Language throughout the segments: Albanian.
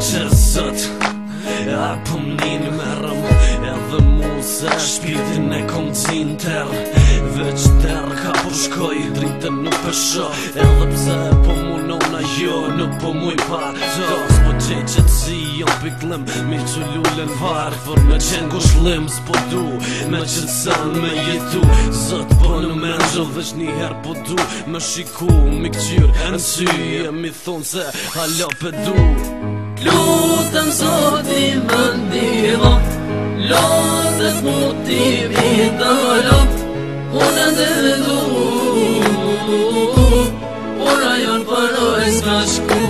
që sët A pëmnin po mërëm Edhe mu se shpirtin e kom cin ter Veç ter ka po shkoj Drite nuk pësho Edhe pse po munona jo Nuk po muj pa Dos po qej që të si jo piklim Mi që lullen varë Fër me qenë ku shlim Spo du me që të sen me jetu Zët po në menxë Veç një her po du me shiku Mi këqyr e në sy E mi thonë se halop e du Lutën zoti më ndihmo Lotës mu ti vitalo Unë ndë du Unë rajon për ojë s'ka shku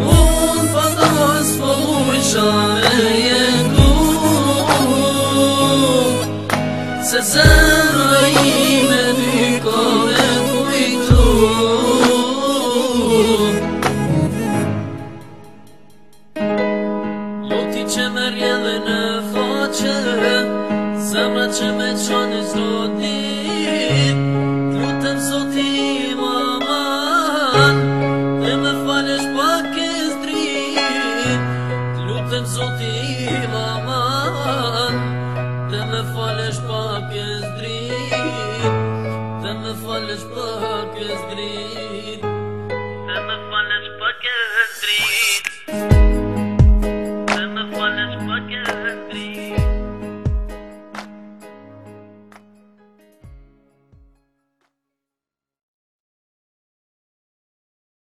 Unë për po dojës për po ujë qaj e jengu Se zemë rëjë që më rjedhe në foqë Zemra që me qonë i zdo dit Lutëm soti më man Dhe me falesh pak e zdrit Lutëm soti më man Dhe me falesh pak e zdrit Dhe me falesh pak e zdrit Dhe me falesh pak e